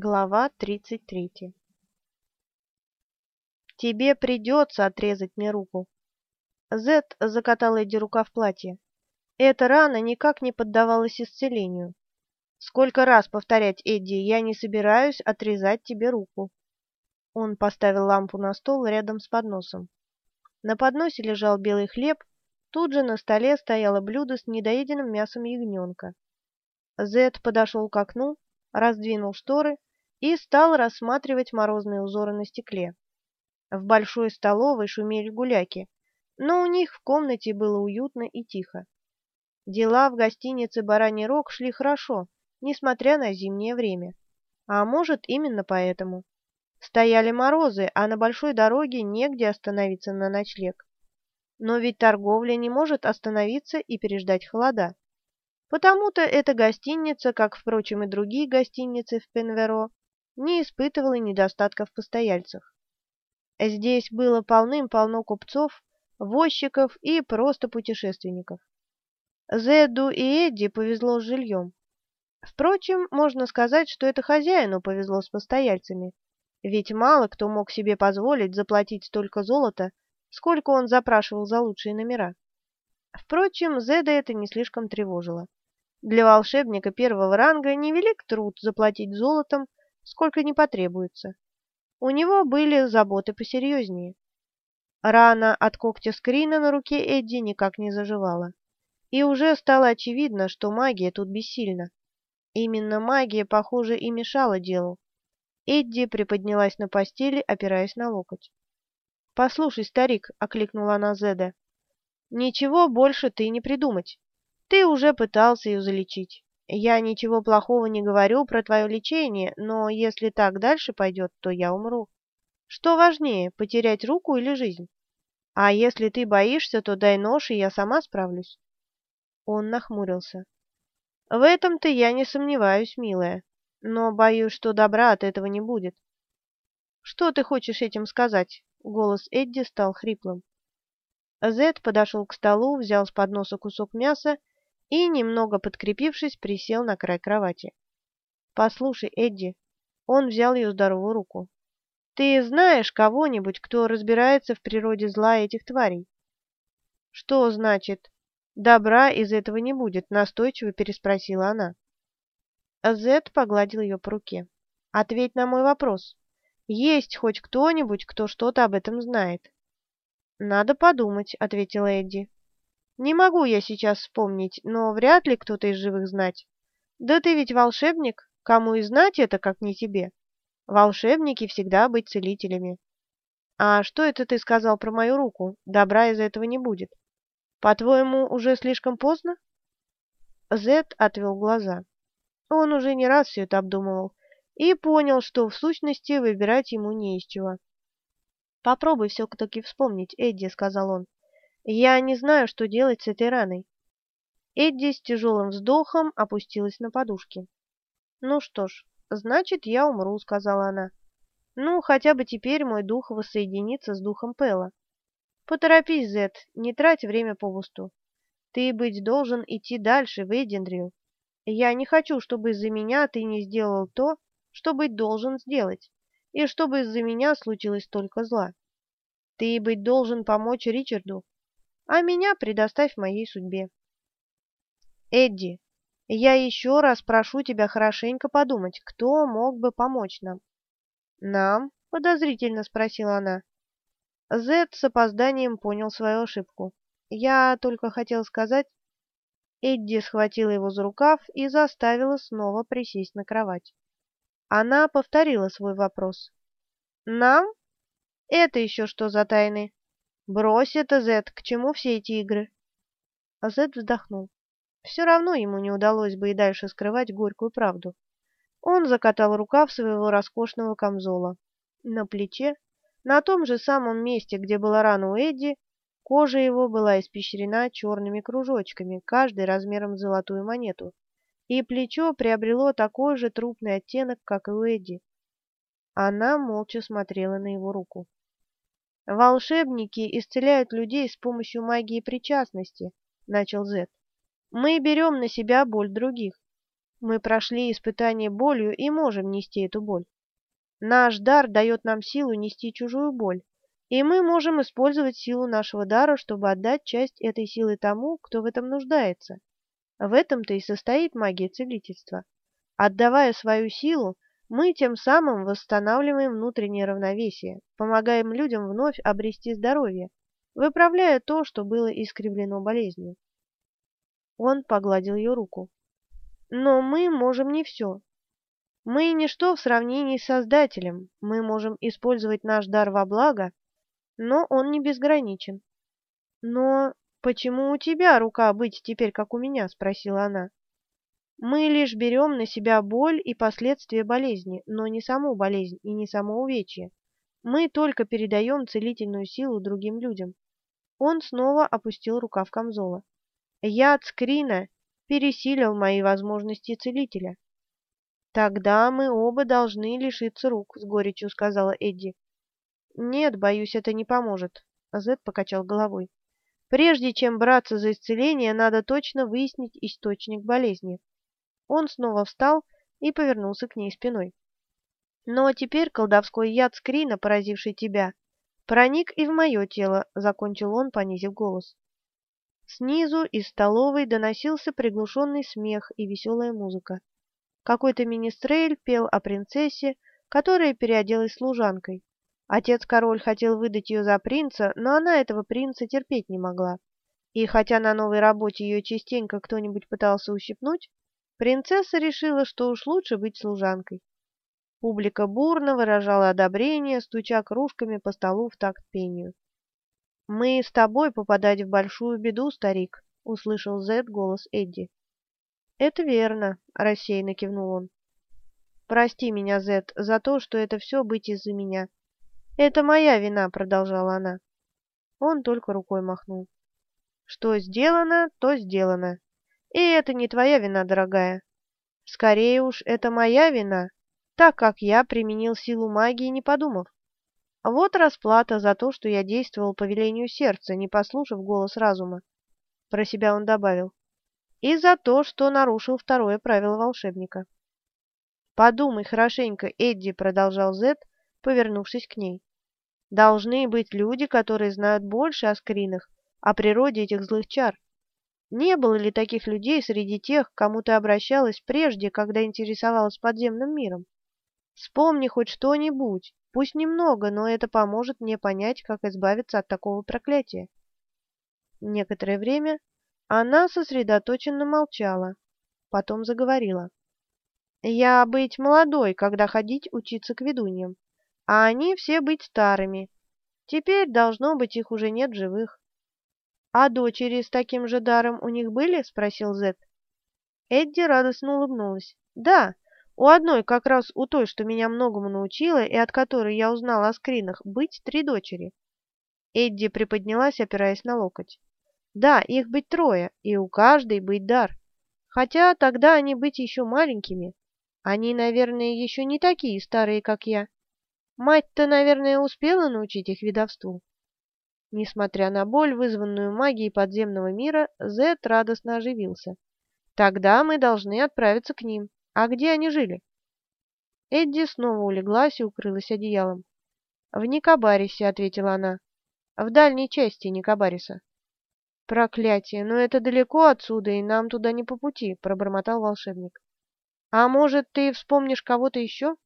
Глава 33 «Тебе придется отрезать мне руку». Зет закатал Эдди рука в платье. Эта рана никак не поддавалась исцелению. «Сколько раз повторять, Эдди, я не собираюсь отрезать тебе руку». Он поставил лампу на стол рядом с подносом. На подносе лежал белый хлеб, тут же на столе стояло блюдо с недоеденным мясом ягненка. Зет подошел к окну, раздвинул шторы и стал рассматривать морозные узоры на стекле. В большой столовой шумели гуляки, но у них в комнате было уютно и тихо. Дела в гостинице «Бараний рог» шли хорошо, несмотря на зимнее время. А может, именно поэтому. Стояли морозы, а на большой дороге негде остановиться на ночлег. Но ведь торговля не может остановиться и переждать холода. Потому-то эта гостиница, как, впрочем, и другие гостиницы в Пенверо, не испытывала недостатков в постояльцах. Здесь было полным-полно купцов, возчиков и просто путешественников. Зеду и Эдди повезло с жильем. Впрочем, можно сказать, что это хозяину повезло с постояльцами, ведь мало кто мог себе позволить заплатить столько золота, сколько он запрашивал за лучшие номера. Впрочем, Зеда это не слишком тревожило. Для волшебника первого ранга невелик труд заплатить золотом, сколько не потребуется. У него были заботы посерьезнее. Рана от когтя скрина на руке Эдди никак не заживала. И уже стало очевидно, что магия тут бессильна. Именно магия, похоже, и мешала делу. Эдди приподнялась на постели, опираясь на локоть. «Послушай, старик», — окликнула она Зеда, — «ничего больше ты не придумать. Ты уже пытался ее залечить. Я ничего плохого не говорю про твое лечение, но если так дальше пойдет, то я умру. Что важнее, потерять руку или жизнь? А если ты боишься, то дай нож, и я сама справлюсь. Он нахмурился. В этом-то я не сомневаюсь, милая, но боюсь, что добра от этого не будет. Что ты хочешь этим сказать? Голос Эдди стал хриплым. Зед подошел к столу, взял с подноса кусок мяса и, немного подкрепившись, присел на край кровати. «Послушай, Эдди», — он взял ее здоровую руку, — «ты знаешь кого-нибудь, кто разбирается в природе зла этих тварей?» «Что значит, добра из этого не будет?» — настойчиво переспросила она. Зет погладил ее по руке. «Ответь на мой вопрос. Есть хоть кто-нибудь, кто что-то об этом знает?» «Надо подумать», — ответила Эдди. Не могу я сейчас вспомнить, но вряд ли кто-то из живых знать. Да ты ведь волшебник, кому и знать это, как не тебе. Волшебники всегда быть целителями. А что это ты сказал про мою руку? Добра из этого не будет. По-твоему, уже слишком поздно? Зет отвел глаза. Он уже не раз все это обдумывал и понял, что в сущности выбирать ему не из чего. «Попробуй все-таки вспомнить, Эдди», — сказал он. Я не знаю, что делать с этой раной. Эдди с тяжелым вздохом опустилась на подушки. «Ну что ж, значит, я умру», — сказала она. «Ну, хотя бы теперь мой дух воссоединится с духом Пэла. Поторопись, Зет, не трать время попусту. Ты быть должен идти дальше, в Эдиндрию. Я не хочу, чтобы из-за меня ты не сделал то, что быть должен сделать, и чтобы из-за меня случилось только зла. Ты быть должен помочь Ричарду, а меня предоставь моей судьбе. Эдди, я еще раз прошу тебя хорошенько подумать, кто мог бы помочь нам. Нам? Подозрительно спросила она. Зед с опозданием понял свою ошибку. Я только хотел сказать... Эдди схватила его за рукав и заставила снова присесть на кровать. Она повторила свой вопрос. «Нам? Это еще что за тайны?» «Брось это, Зет, к чему все эти игры?» А Зет вздохнул. Все равно ему не удалось бы и дальше скрывать горькую правду. Он закатал рукав своего роскошного камзола. На плече, на том же самом месте, где была рана у Эдди, кожа его была испещрена черными кружочками, каждый размером золотую монету, и плечо приобрело такой же трупный оттенок, как и у Эдди. Она молча смотрела на его руку. «Волшебники исцеляют людей с помощью магии причастности», — начал Зет. «Мы берем на себя боль других. Мы прошли испытание болью и можем нести эту боль. Наш дар дает нам силу нести чужую боль, и мы можем использовать силу нашего дара, чтобы отдать часть этой силы тому, кто в этом нуждается. В этом-то и состоит магия целительства. Отдавая свою силу, мы тем самым восстанавливаем внутреннее равновесие, помогаем людям вновь обрести здоровье, выправляя то, что было искривлено болезнью. Он погладил ее руку. Но мы можем не все. Мы ничто в сравнении с Создателем. Мы можем использовать наш дар во благо, но он не безграничен. Но почему у тебя рука быть теперь как у меня? спросила она. Мы лишь берем на себя боль и последствия болезни, но не саму болезнь и не само увечье. Мы только передаем целительную силу другим людям. Он снова опустил рукав камзола. Яд скрина пересилил мои возможности целителя. Тогда мы оба должны лишиться рук, с горечью сказала Эдди. Нет, боюсь, это не поможет. Зед покачал головой. Прежде чем браться за исцеление, надо точно выяснить источник болезни. Он снова встал и повернулся к ней спиной. «Но теперь колдовской яд скрина, поразивший тебя, проник и в мое тело», — закончил он, понизив голос. Снизу из столовой доносился приглушенный смех и веселая музыка. Какой-то министрель пел о принцессе, которая переоделась служанкой. Отец-король хотел выдать ее за принца, но она этого принца терпеть не могла. И хотя на новой работе ее частенько кто-нибудь пытался ущипнуть, Принцесса решила, что уж лучше быть служанкой. Публика бурно выражала одобрение, стуча кружками по столу в такт пению. «Мы с тобой попадать в большую беду, старик», — услышал Зед голос Эдди. «Это верно», — рассеянно кивнул он. «Прости меня, Зед, за то, что это все быть из-за меня. Это моя вина», — продолжала она. Он только рукой махнул. «Что сделано, то сделано. И это не твоя вина, дорогая. Скорее уж, это моя вина, так как я применил силу магии, не подумав. Вот расплата за то, что я действовал по велению сердца, не послушав голос разума. Про себя он добавил. И за то, что нарушил второе правило волшебника. «Подумай хорошенько, Эдди», — продолжал Зет, повернувшись к ней. «Должны быть люди, которые знают больше о скринах, о природе этих злых чар. Не было ли таких людей среди тех, к кому ты обращалась прежде, когда интересовалась подземным миром? Вспомни хоть что-нибудь, пусть немного, но это поможет мне понять, как избавиться от такого проклятия. Некоторое время она сосредоточенно молчала, потом заговорила. «Я быть молодой, когда ходить учиться к ведуньям, а они все быть старыми. Теперь, должно быть, их уже нет живых. «А дочери с таким же даром у них были?» — спросил Зет. Эдди радостно улыбнулась. «Да, у одной, как раз у той, что меня многому научила и от которой я узнала о скринах, быть три дочери». Эдди приподнялась, опираясь на локоть. «Да, их быть трое, и у каждой быть дар. Хотя тогда они быть еще маленькими. Они, наверное, еще не такие старые, как я. Мать-то, наверное, успела научить их видовству». Несмотря на боль, вызванную магией подземного мира, Зет радостно оживился. «Тогда мы должны отправиться к ним. А где они жили?» Эдди снова улеглась и укрылась одеялом. «В Никобарисе», — ответила она. «В дальней части Никобариса». «Проклятие! Но это далеко отсюда, и нам туда не по пути», — пробормотал волшебник. «А может, ты вспомнишь кого-то еще?»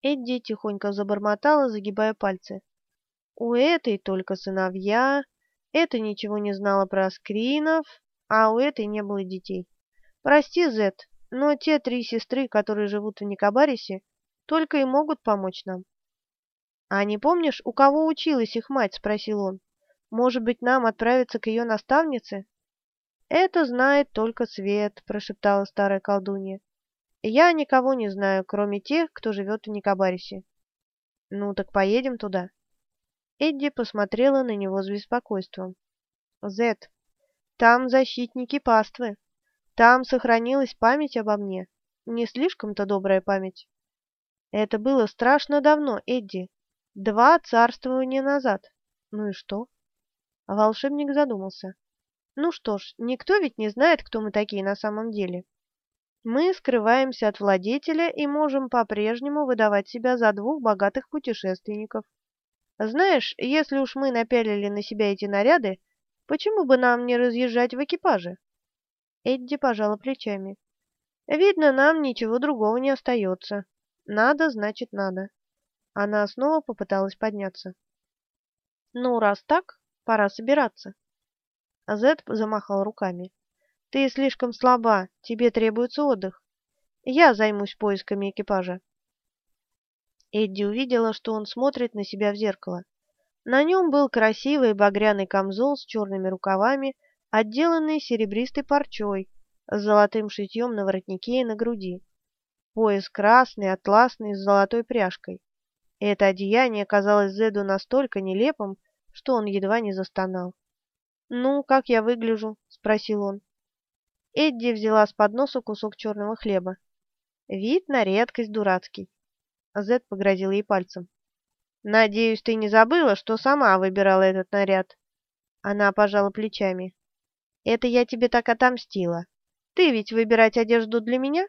Эдди тихонько забормотала, загибая пальцы. У этой только сыновья, эта ничего не знала про скринов, а у этой не было детей. Прости, Зет, но те три сестры, которые живут в Никобарисе, только и могут помочь нам. — А не помнишь, у кого училась их мать? — спросил он. — Может быть, нам отправиться к ее наставнице? — Это знает только Свет, — прошептала старая колдунья. — Я никого не знаю, кроме тех, кто живет в Никобарисе. — Ну, так поедем туда. Эдди посмотрела на него с беспокойством. «Зет, там защитники паствы. Там сохранилась память обо мне. Не слишком-то добрая память. Это было страшно давно, Эдди. Два царствования назад. Ну и что?» Волшебник задумался. «Ну что ж, никто ведь не знает, кто мы такие на самом деле. Мы скрываемся от владетеля и можем по-прежнему выдавать себя за двух богатых путешественников. Знаешь, если уж мы напялили на себя эти наряды, почему бы нам не разъезжать в экипаже?» Эдди пожала плечами. «Видно, нам ничего другого не остается. Надо, значит, надо». Она снова попыталась подняться. «Ну, раз так, пора собираться». Зед замахал руками. Ты слишком слаба, тебе требуется отдых. Я займусь поисками экипажа. Эдди увидела, что он смотрит на себя в зеркало. На нем был красивый багряный камзол с черными рукавами, отделанный серебристой парчой, с золотым шитьем на воротнике и на груди. Пояс красный, атласный, с золотой пряжкой. Это одеяние казалось Зеду настолько нелепым, что он едва не застонал. «Ну, как я выгляжу?» — спросил он. Эдди взяла с подноса кусок черного хлеба. Вид на редкость дурацкий. Зед погрозил ей пальцем. «Надеюсь, ты не забыла, что сама выбирала этот наряд?» Она пожала плечами. «Это я тебе так отомстила. Ты ведь выбирать одежду для меня?»